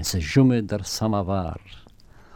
مثل جمع در سماور